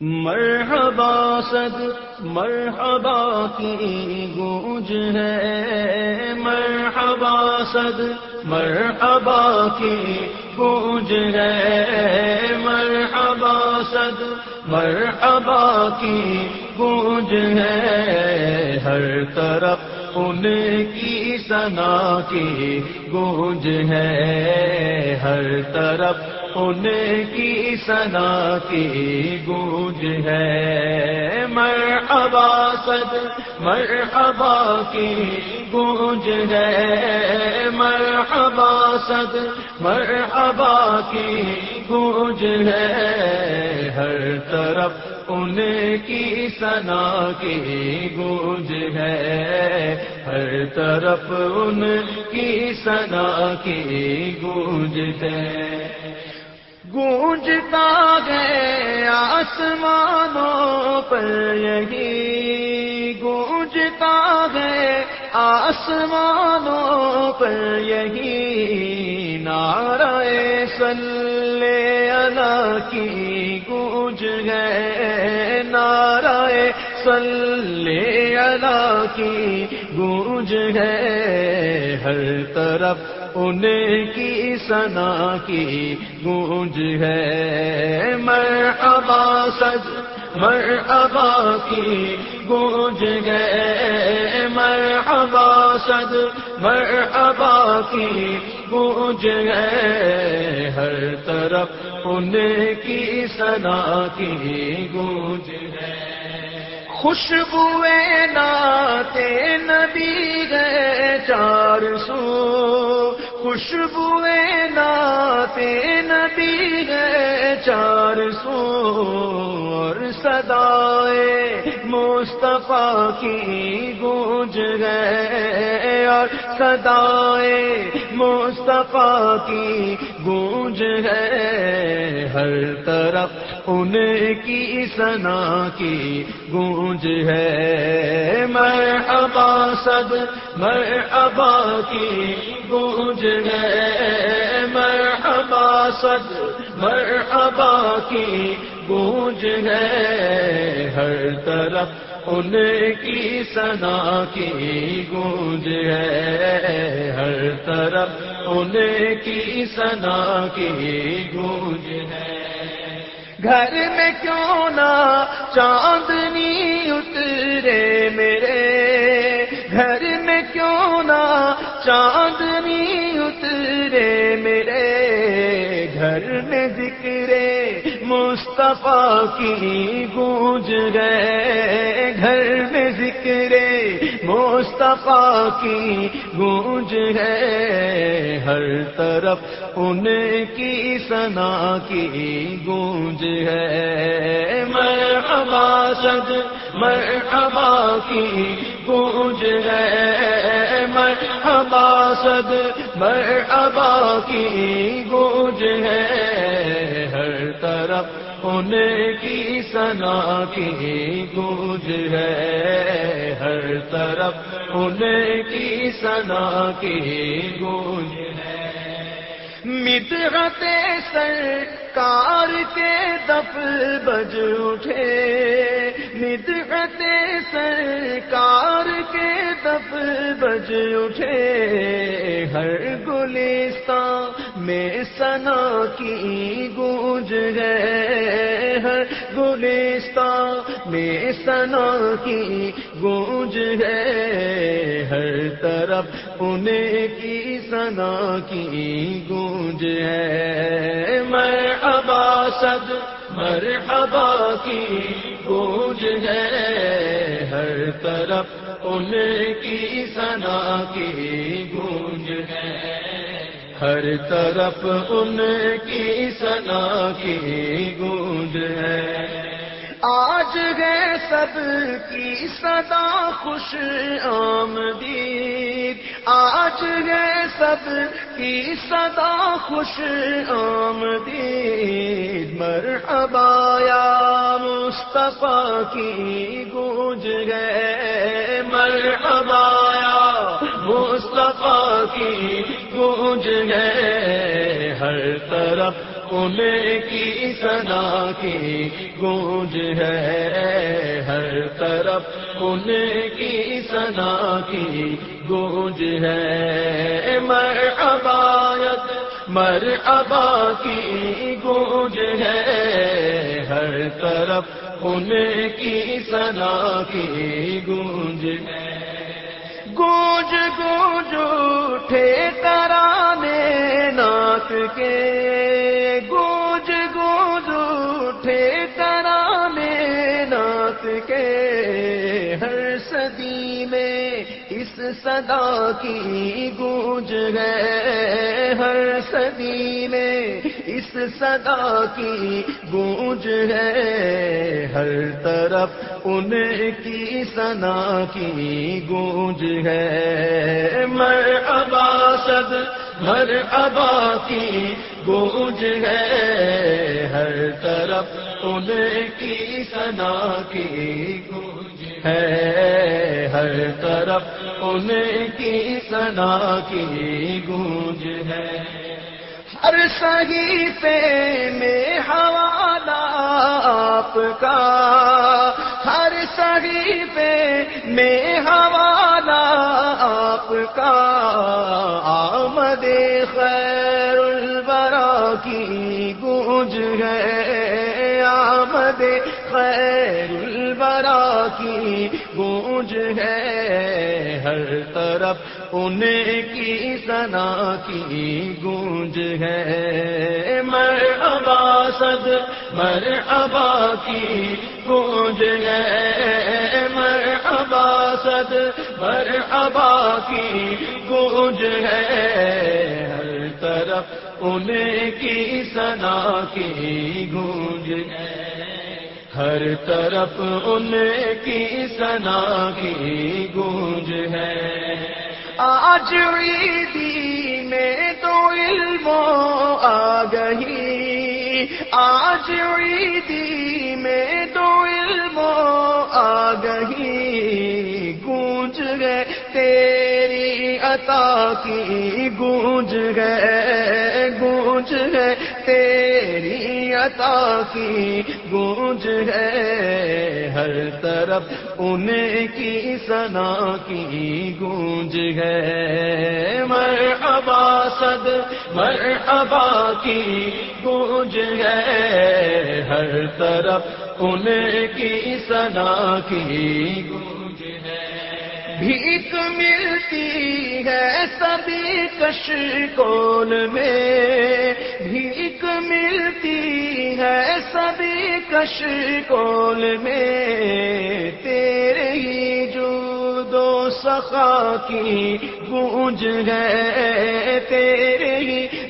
مرحبا صد مرحبا کی گونج ہے۔ مرحبا صد مرحبا کی گونج ہے۔ مرحبا صد مرحبا کی گونج ہے۔ ہر طرف ان کی سنا کی گونج ہے۔ ہر طرف ان کی سنا کی گونج ہے۔ مرحبا صد مرحبا کی گونج ہے۔ مرحبا صد مرحبا کی گونج ہے۔ ہر طرف ان کی سنا کی گونج ہے۔ ہر طرف ان کی سنا کی گونج ہے۔ گونجتا ہے آسمانوں پر یہی گونجتا ہے آسمانوں پر یہی نعرہ صلی اللہ کی گونج ہے نعرہ صلی اللہ کی گونج ہے ہر طرف ان کی سنا کی گونج ہے۔ میں ابا سج میں ابا کی گونج گئے میں ابا سج میں ابا کی گونج گئے ہر طرف ان کی سنا کی گونج ہے۔ خوشبوئے ناتے نبی گئے چار سو۔ خوشبو ناتے نبی ہے چار سور سدائے مصطفیٰ کی گونج گئے اور سدائے مصطفیٰ کی گونج ہے ہر طرف ان کی سنا کی گونج ہے میں ابا سد میں ابا کی گونج ہے مرحبا صد مرحبا کی گونج ہے ہر طرف ان کی سنا کی گونج ہے۔ ہر طرف ان کی سنا کی گونج ہے۔ گھر میں کیوں نہ چاندنی کیوں نہ چاندنی اترے میرے گھر میں ذکر مصطفیٰ کی گونج گئے، گھر میں ذکر مصطفیٰ کی گونج ہے ہر طرف ان کی سنا کی گونج ہے سد میں کی گونج ہے۔ میں سد میں کی گونج ہے۔ ہر طرف ان کی سنا کی گونج ہے۔ ہر طرف ان کی سنا کی گونج ہے۔ مترتے سرکار کے دف بج اٹھے۔ مترتے سرکار کے دف بج اٹھے۔ ہر گلستان میں سنا کی گونج ہے۔ ہر گلستان میں سنا کی گونج ہے، ہر طرف ان کی سنا کی گونج ہے۔ میں ابا سد مر ابا کی گونج ہے، ہر طرف ان کی سنا کی گونج ہے۔ ہر طرف ان کی سنا کی گونج ہے۔ آج گئے سب کی صدا خوش آمدید۔ آج گئے سب کی صدا خوش آمدید۔ مرحبا یا مصطفیٰ کی گونج گئے مرحبا یا مصطفیٰ کی گونج گئے ہر طرف ان کی سنا کی گونج ہے ہر طرف ان کی سنا کی گونج ہے مر ابایت مر ابا کی گونج ہے ہر طرف ان کی سنا کی گونج ہے گونج گونج اٹھے ترانے ناک کے۔ گونج گونج اٹھے ترانے ناک کے۔ ہر صدی میں اس صدا کی گونج ہے۔ ہر صدی میں اس صدا کی گونج ہے۔ ہر طرف ان کی سنا کی گونج ہے۔ مر اباسد مر ابا کی گونج ہے۔ ہر طرف ان کی سنا کی گونج ہے۔ ہر طرف ان کی سنا کی گونج ہے۔ ہر صحیفے میں حوالہ آپ کا ہر میں حوالہ آپ کا آمد خیر البرا کی گونج ہے۔ آمد خیر البرا کی گونج ہے۔ ہر طرف ان کی سنا کی گونج ہے۔ مر ابا سد مر ابا کی گونج ہے مر ابا سد مر کی گونج ہے۔ ہر طرف ان کی سنا کی گونج ہے۔ ہر طرف ان کی سنا کی گونج ہے۔ آج عیدی میں تو علم آ گئی آج عیدی میں تو علم آ گئی گونج گئے تیری عطا کی گونج گئے گونج گئے تیری عطا کی گونج ہے۔ ہر طرف ان کی سنا کی گونج ہے۔ مر صد، مرحبا مر ابا کی گونج ہے۔ ہر طرف ان کی سنا کی گونج بھیک ملتی ہے سبھی کش کول میں بھیک ملتی ہے سبھی کش کول میں تیرے ہی جو دو سخا کی گونج ہے تیرے ہی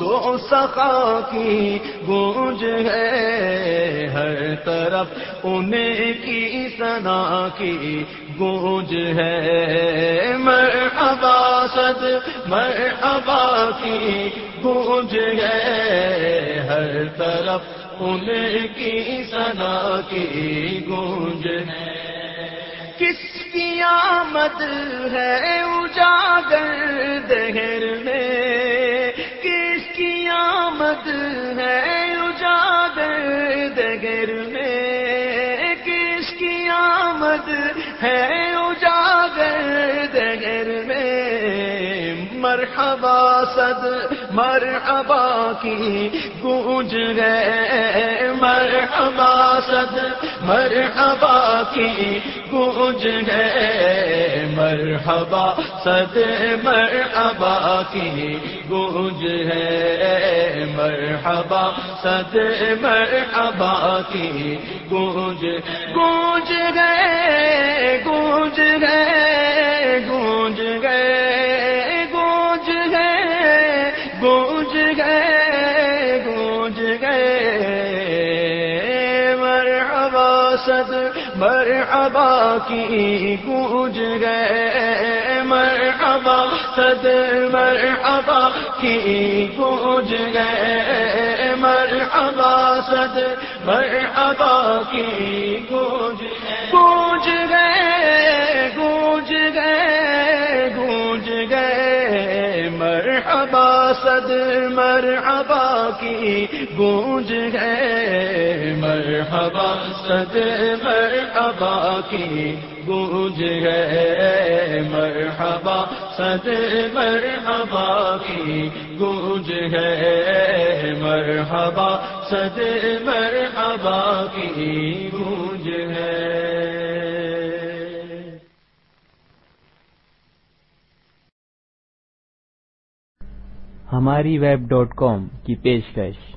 دو سخا کی گونج ہے ہر طرف ان کی سنا کی گونج ہے۔ مر سد مرحبا کی گونج ہے ہر طرف ان کی سنا کی گونج ہے۔ کس کی آمد ہے اجاگر دہر میں؟ آمد ہے اجاگر دگر میں کس کی آمد ہے؟ اجاگر دگر میں۔ مرحبا صد مرحبا کی گونج ہے۔ مرحبا صد مرحبا کی گونج ہے، مرحبا، صد مرحبا کی گونج ہے۔ مرحبا، صد مرحبا کی گونج۔ گونج گئے گونج گئے گونج گئے مرحبا صد مرحبا کی گونج گئے مرحبا صد مرحبا کی گونج گئے مرحبا صد مرحبا کی گونج گونج گئے گونج گئے گونج گئے مرحبا صد مرحبا کی گونج ہے۔ مرحبا صد مرحبا کی گونج ہے۔ مرحبا صد مرحبا کی گونج ہے۔ مرحبا صد مرحبا کی گونج ہے۔ ہماری ویب ڈاٹ کام کی پیشکش۔